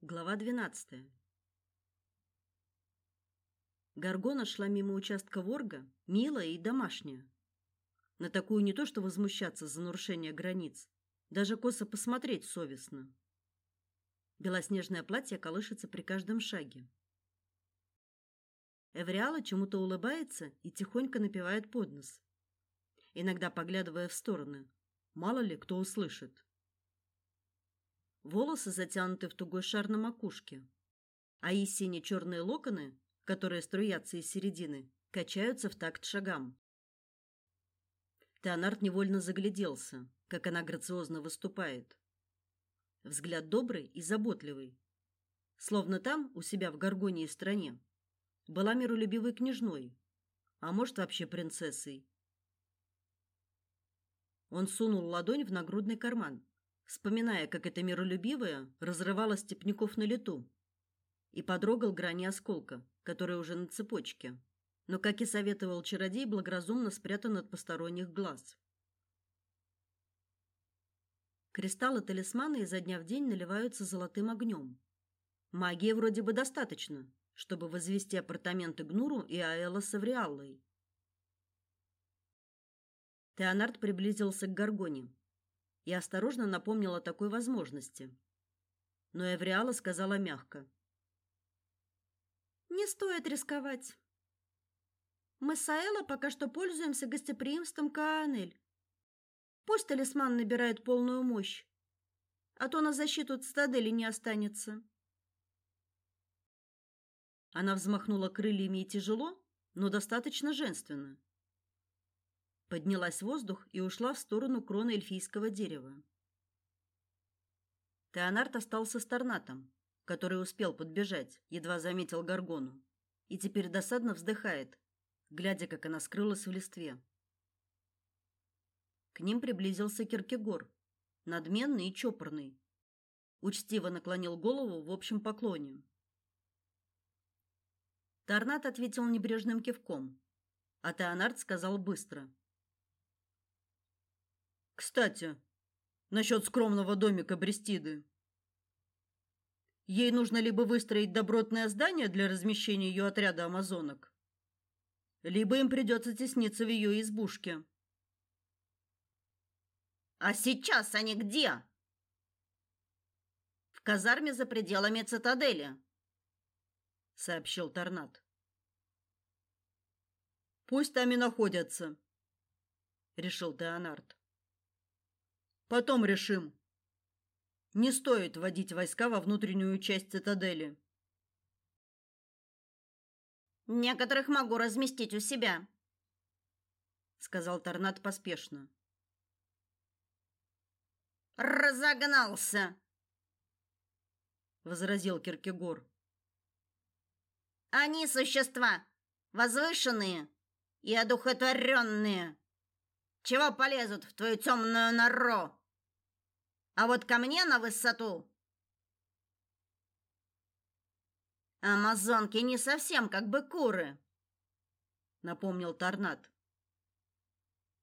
Глава 12. Гаргона шла мимо участка ворга, милая и домашняя. На такую не то что возмущаться за нарушение границ, даже косо посмотреть совестно. Белоснежное платье колышется при каждом шаге. Эвриала чему-то улыбается и тихонько напевает под нос, иногда поглядывая в стороны. Мало ли кто услышит. Волосы затянуты в тугой шар на макушке, а и сине-черные локоны, которые струятся из середины, качаются в такт шагам. Теонард невольно загляделся, как она грациозно выступает. Взгляд добрый и заботливый, словно там, у себя в Гаргонии стране, была миролюбивой княжной, а может, вообще принцессой. Он сунул ладонь в нагрудный карман вспоминая, как эта миролюбивая разрывала степняков на лету, и подрогал грани осколка, который уже на цепочке, но, как и советовал чародей, благоразумно спрятан от посторонних глаз. Кристаллы талисмана изо дня в день наливаются золотым огнем. Магии вроде бы достаточно, чтобы возвести апартаменты Гнуру и Аэла с Авриаллой. Теонард приблизился к Гаргоне и осторожно напомнила о такой возможности. Но Эвриала сказала мягко: "Не стоит рисковать. Мы с Аэла пока что пользуемся гостеприимством Каанель. Пусть талисман набирает полную мощь, а то на защиту цитадели не останется". Она взмахнула крыльями и тяжело, но достаточно женственно поднялась в воздух и ушла в сторону кроны эльфийского дерева. Теонард остался с Торнатом, который успел подбежать, едва заметил Гаргону, и теперь досадно вздыхает, глядя, как она скрылась в листве. К ним приблизился Киркегор, надменный и чопорный. Учтиво наклонил голову в общем поклоне. Торнат ответил небрежным кивком, а Теонард сказал быстро: кстати, насчет скромного домика Брестиды. Ей нужно либо выстроить добротное здание для размещения ее отряда амазонок, либо им придется тесниться в ее избушке. А сейчас они где? В казарме за пределами цитадели, сообщил Торнат. Пусть там и находятся, решил Теонард. Потом решим. Не стоит вводить войска во внутреннюю часть цитадели. Некоторых могу разместить у себя, сказал Торнат поспешно. Разогнался, возразил Киркегор. Они существа возвышенные и одухотворенные. Чего полезут в твою темную нору? А вот ко мне на высоту Амазонки не совсем как бы куры, напомнил Торнат.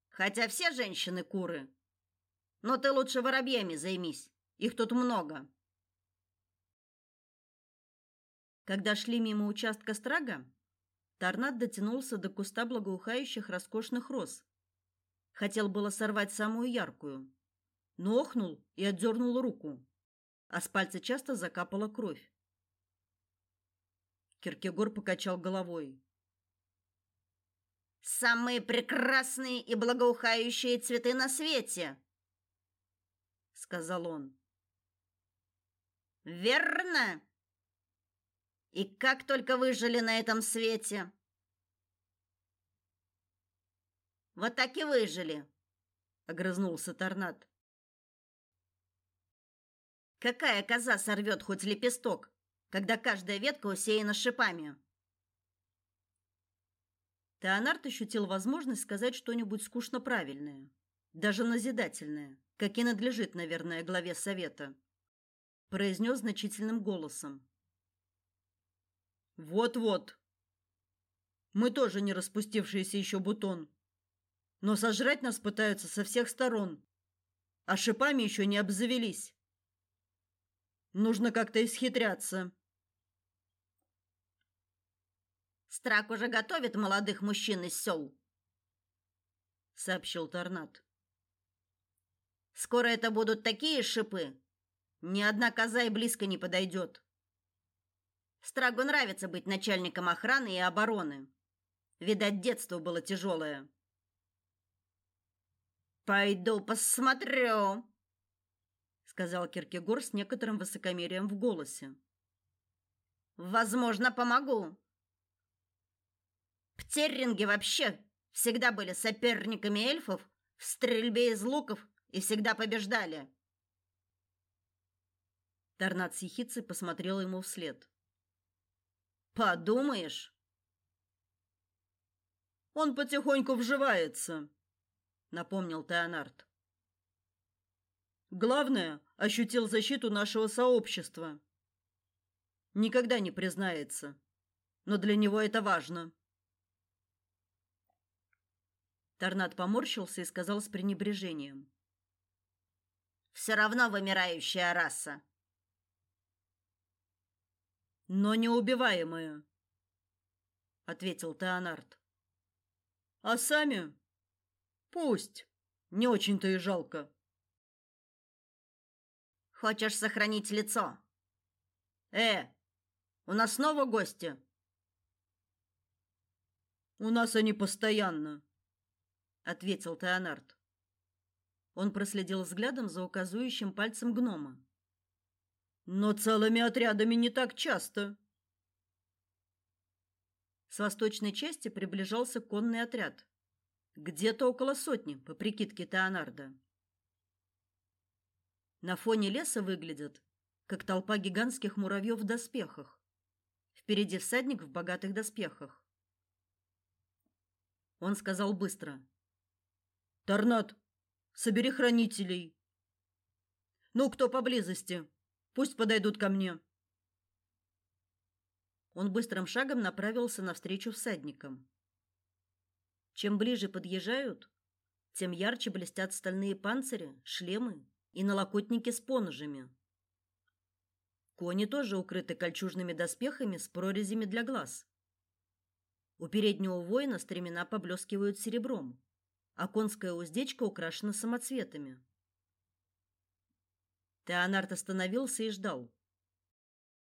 Хотя все женщины куры. Но ты лучше воробьями займись. Их тут много. Когда шли мимо участка страга, Торнат дотянулся до куста благоухающих роскошных роз. Хотел было сорвать самую яркую, но охнул и отдернул руку, а с пальца часто закапала кровь. Киркегор покачал головой. Самые прекрасные и благоухающие цветы на свете, сказал он. Верно? И как только вы жили на этом свете? Вот так и выжили, огрызнулся Торнат. Какая коза сорвет хоть лепесток, когда каждая ветка усеяна шипами? Теонард ощутил возможность сказать что-нибудь скучно правильное, даже назидательное, как и надлежит, наверное, главе совета. Произнес значительным голосом. Вот-вот. Мы тоже не распустившийся еще бутон. Но сожрать нас пытаются со всех сторон. А шипами еще не обзавелись. Нужно как-то исхитряться. Страк уже готовит молодых мужчин из сел, сообщил Торнад. Скоро это будут такие шипы, ни одна коза и близко не подойдет. Страгу нравится быть начальником охраны и обороны. Видать, детство было тяжелое. Пойду посмотрю, сказал Киркегор с некоторым высокомерием в голосе. Возможно, помогу. Птерринги вообще всегда были соперниками эльфов в стрельбе из луков и всегда побеждали. Торнад Сихицы посмотрел ему вслед. Подумаешь, он потихоньку вживается, напомнил Теонард. Главное, ощутил защиту нашего сообщества. Никогда не признается, но для него это важно. Торнад поморщился и сказал с пренебрежением: «Все равно вымирающая раса но неубиваемые, ответил Теонард. А сами пусть. Не очень-то и жалко. Хочешь сохранить лицо? Э, у нас снова гости. У нас они постоянно, ответил Теонард. Он проследил взглядом за указующим пальцем гнома. Но целыми отрядами не так часто. С восточной части приближался конный отряд. Где-то около сотни, по прикидке Теонарда. На фоне леса выглядят, как толпа гигантских муравьев в доспехах. Впереди всадник в богатых доспехах. Он сказал быстро. «Торнад, собери хранителей. Ну, кто поблизости?» Пусть подойдут ко мне. Он быстрым шагом направился навстречу всадникам. Чем ближе подъезжают, тем ярче блестят стальные панцири, шлемы и налокотники с поножами. Кони тоже укрыты кольчужными доспехами с прорезями для глаз. У переднего воина стремена поблескивают серебром, а конская уздечка украшена самоцветами. Теонард остановился и ждал.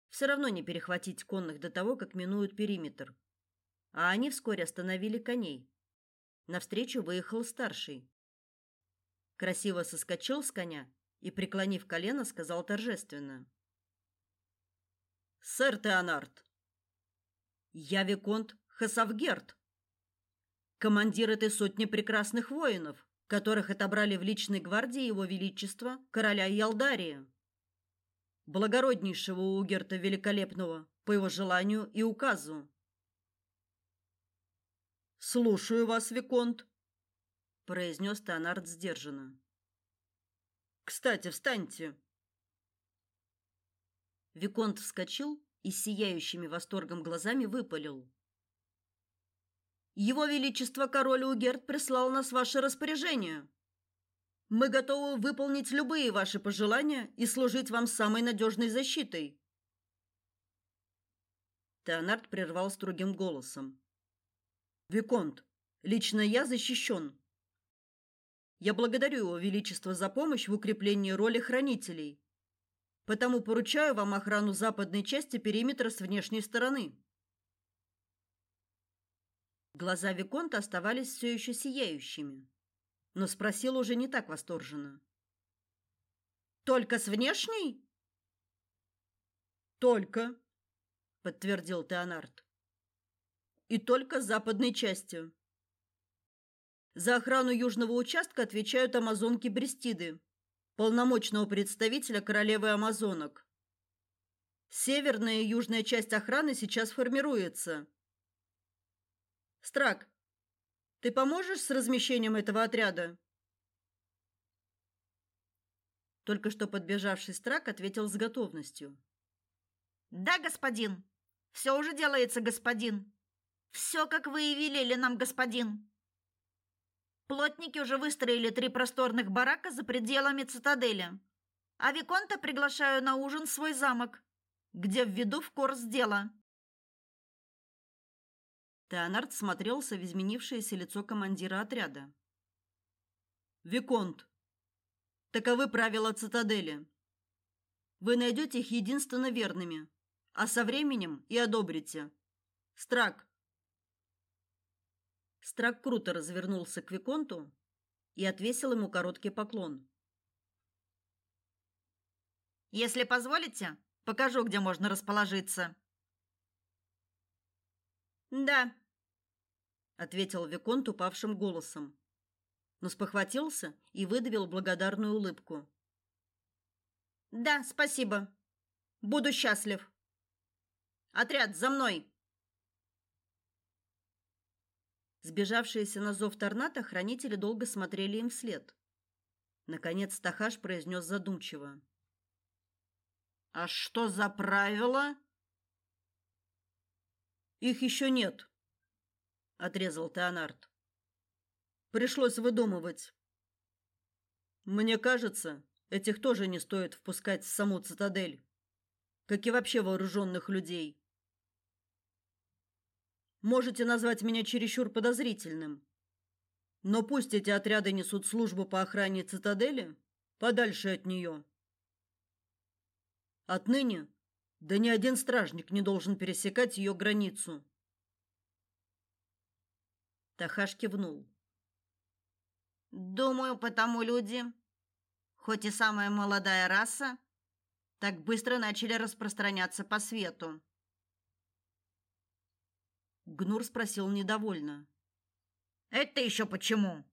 Все равно не перехватить конных до того, как минуют периметр. А они вскоре остановили коней. Навстречу выехал старший. Красиво соскочил с коня и, преклонив колено, сказал торжественно: "Сэр Теонард, я виконт Хасавгерт, командир этой сотни прекрасных воинов, которых отобрали в личной гвардии его величества короля Ялдария, благороднейшего Угерта великолепного по его желанию и указу. Слушаю вас, виконт, произнес Танард сдержанно. Кстати, встаньте. Виконт вскочил и с сияющими восторгом глазами выпалил: его величество король Угерт прислал нас ваше распоряжение. Мы готовы выполнить любые ваши пожелания и служить вам самой надежной защитой. Теонард прервал строгим голосом. Виконт, лично я защищен. Я благодарю его величество за помощь в укреплении роли хранителей. Потому поручаю вам охрану западной части периметра с внешней стороны. Глаза виконта оставались все еще сияющими, но спросил уже не так восторженно. Только с внешней? Только, подтвердил Теонард. И только с западной части. За охрану южного участка отвечают амазонки Брестиды, полномочного представителя королевы амазонок. Северная и южная часть охраны сейчас формируется. Страк, ты поможешь с размещением этого отряда? Только что подбежавший Страк ответил с готовностью. Да, господин. Все уже делается, господин. Все, как вы и велели нам, господин. Плотники уже выстроили три просторных барака за пределами цитадели. А виконта приглашаю на ужин в свой замок, где введу в курс дела. Теонард смотрелся в изменившееся лицо командира отряда. Виконт, таковы правила цитадели. Вы найдете их единственно верными, а со временем и одобрите. Страк. Страк круто развернулся к виконту и отвесил ему короткий поклон. Если позволите, покажу, где можно расположиться. Да, ответил виконт упавшим голосом, но спохватился и выдавил благодарную улыбку. Да, спасибо. Буду счастлив. Отряд за мной. Сбежавшиеся на зов торната хранители долго смотрели им вслед. Наконец Тахаш произнес задумчиво: а что за правила? Их еще нет, отрезал Теонард. Пришлось выдумывать. Мне кажется, этих тоже не стоит впускать в саму цитадель, как и вообще вооруженных людей. Можете назвать меня чересчур подозрительным, но пусть эти отряды несут службу по охране цитадели подальше от нее. Отныне да ни один стражник не должен пересекать ее границу. Тахаш кивнул. Думаю, потому люди, хоть и самая молодая раса, так быстро начали распространяться по свету. Гнур спросил недовольно. Это еще почему?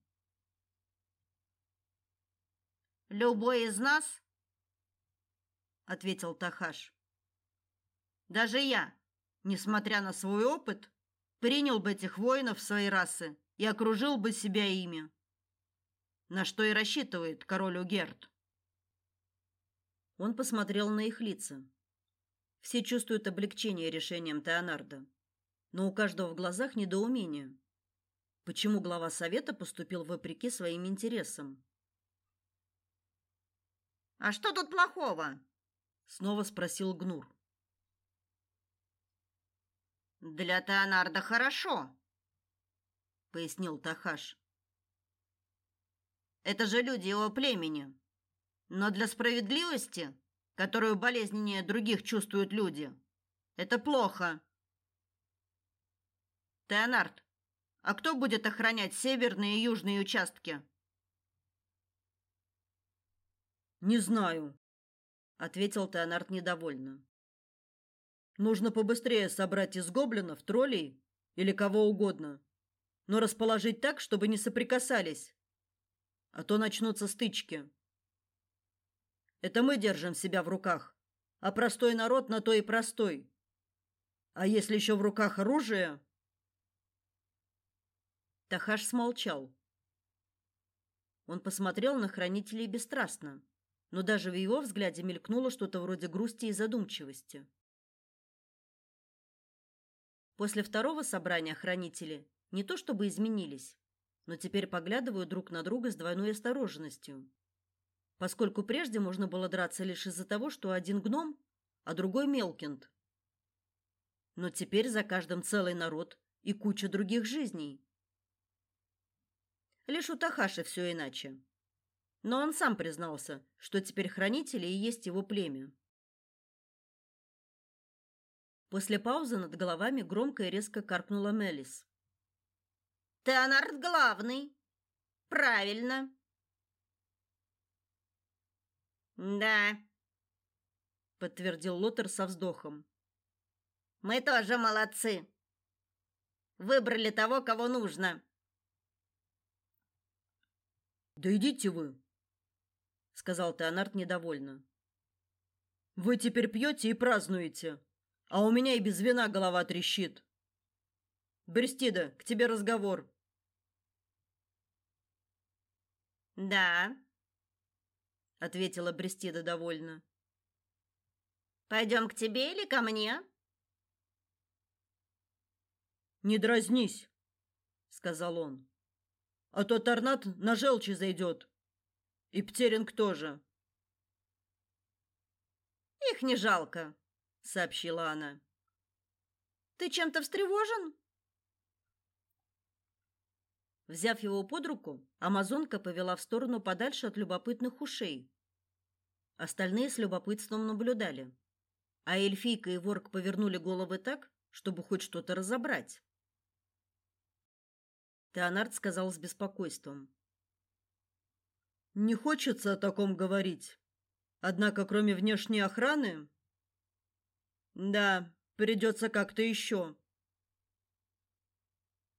Любой из нас ответил Тахаш. Даже я, несмотря на свой опыт, принял бы этих воинов своей расы и окружил бы себя ими. На что и рассчитывает король Угерт. Он посмотрел на их лица. Все чувствуют облегчение решением Теонарда, но у каждого в глазах недоумение. Почему глава совета поступил вопреки своим интересам? А что тут плохого? снова спросил Гнур. Для Теонарда хорошо, пояснил Тахаш. Это же люди его племени. Но для справедливости, которую болезненнее других чувствуют люди, это плохо. Теонард, а кто будет охранять северные и южные участки? Не знаю, ответил Теонард недовольно. Нужно побыстрее собрать из гоблинов троллей или кого угодно, но расположить так, чтобы не соприкасались, а то начнутся стычки. Это мы держим себя в руках, а простой народ на то и простой. А если еще в руках оружие? Тахаш смолчал. Он посмотрел на хранителей бесстрастно но даже в его взгляде мелькнуло что-то вроде грусти и задумчивости. После второго собрания хранители не то чтобы изменились, но теперь поглядывают друг на друга с двойной осторожностью. Поскольку прежде можно было драться лишь из-за того, что один гном, а другой мелкинт. Но теперь за каждым целый народ и куча других жизней. Лишь у Тахаши все иначе. Но он сам признался, что теперь хранители и есть его племя. После паузы над головами громко и резко каркнула Мелис. Теонард главный. Правильно. Да, подтвердил Лотер со вздохом. Мы тоже молодцы. Выбрали того, кого нужно. Да идите вы, сказал Теонард недовольно. Вы теперь пьете и празднуете, а у меня и без вина голова трещит. Берстида, к тебе разговор. Да, ответила Брестида довольно. Пойдем к тебе или ко мне? Не дразнись, сказал он. А то Торнат на желчи зайдет. И Птеринг тоже. Их не жалко, сообщила она. Ты чем-то встревожен? Взяв его под руку, амазонка повела в сторону подальше от любопытных ушей. Остальные с любопытством наблюдали, а эльфийка и ворк повернули головы так, чтобы хоть что-то разобрать. Теонард сказал с беспокойством: "Не хочется о таком говорить. Однако, кроме внешней охраны, да, придется как-то еще».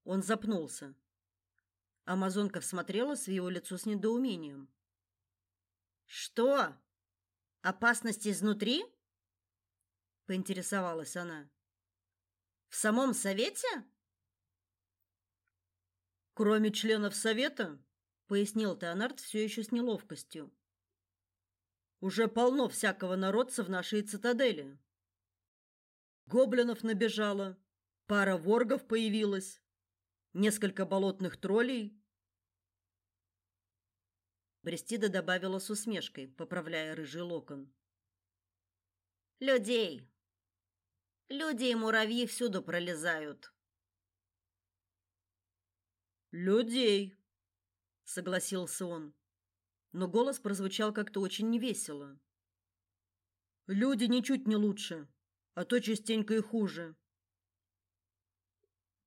Он запнулся. Амазонка всмотрелась в его лицо с недоумением. Что? Опасность изнутри? поинтересовалась она. В самом совете? Кроме членов совета, пояснил Теонард все еще с неловкостью. Уже полно всякого народца в нашей цитадели. Гоблинов набежало, пара воргов появилась, несколько болотных троллей. Брестида добавила с усмешкой, поправляя рыжий локон. Людей. Люди и муравьи всюду пролезают. Людей, согласился он. Но голос прозвучал как-то очень невесело. Люди ничуть не лучше, а то частенько и хуже.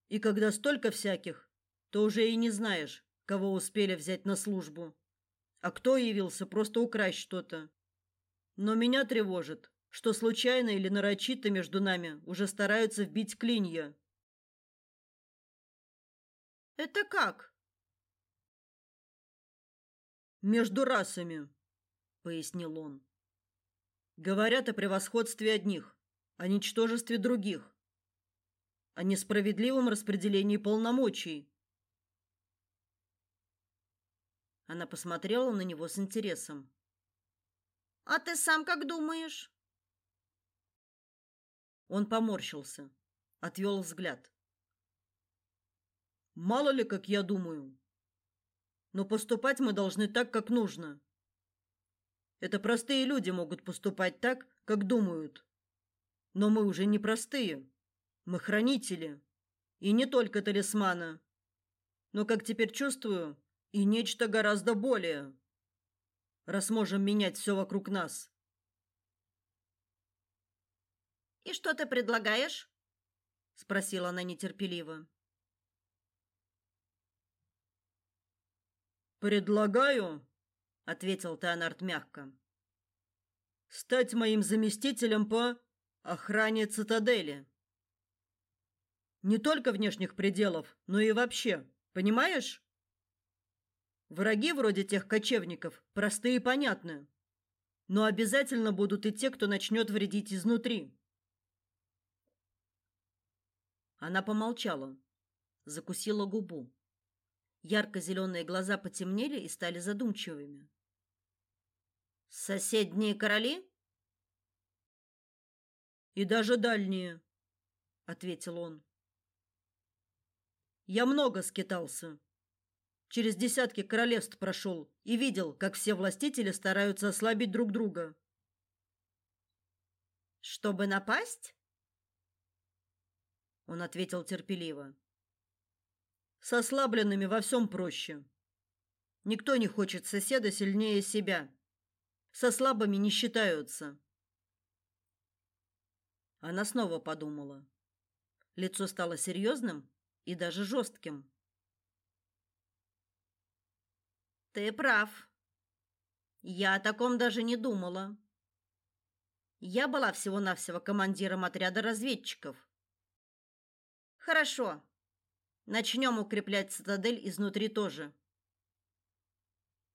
И когда столько всяких, то уже и не знаешь, кого успели взять на службу, а кто явился просто украсть что-то. Но меня тревожит, что случайно или нарочито между нами уже стараются вбить клинья. Это как? Между расами, пояснил он. Говорят о превосходстве одних, о ничтожестве других о несправедливом распределении полномочий. Она посмотрела на него с интересом. А ты сам как думаешь? Он поморщился, отвел взгляд. Мало ли, как я думаю. Но поступать мы должны так, как нужно. Это простые люди могут поступать так, как думают. Но мы уже не простые. Мы хранители. И не только талисмана. Но, как теперь чувствую, и нечто гораздо более. Раз можем менять все вокруг нас. «И что ты предлагаешь?» — спросила она нетерпеливо. «Предлагаю», — ответил Теонард мягко, — «стать моим заместителем по охране цитадели». Не только внешних пределов, но и вообще. Понимаешь? Враги вроде тех кочевников простые и понятны. Но обязательно будут и те, кто начнет вредить изнутри. Она помолчала, закусила губу. Ярко зеленые глаза потемнели и стали задумчивыми. Соседние короли? И даже дальние, ответил он. Я много скитался. Через десятки королевств прошел и видел, как все властители стараются ослабить друг друга. Чтобы напасть? Он ответил терпеливо. Со ослабленными во всем проще. Никто не хочет соседа сильнее себя. Со слабыми не считаются. Она снова подумала. Лицо стало серьезным, и даже жестким. Ты прав. Я о таком даже не думала. Я была всего-навсего командиром отряда разведчиков. Хорошо. Начнем укреплять цитадель изнутри тоже.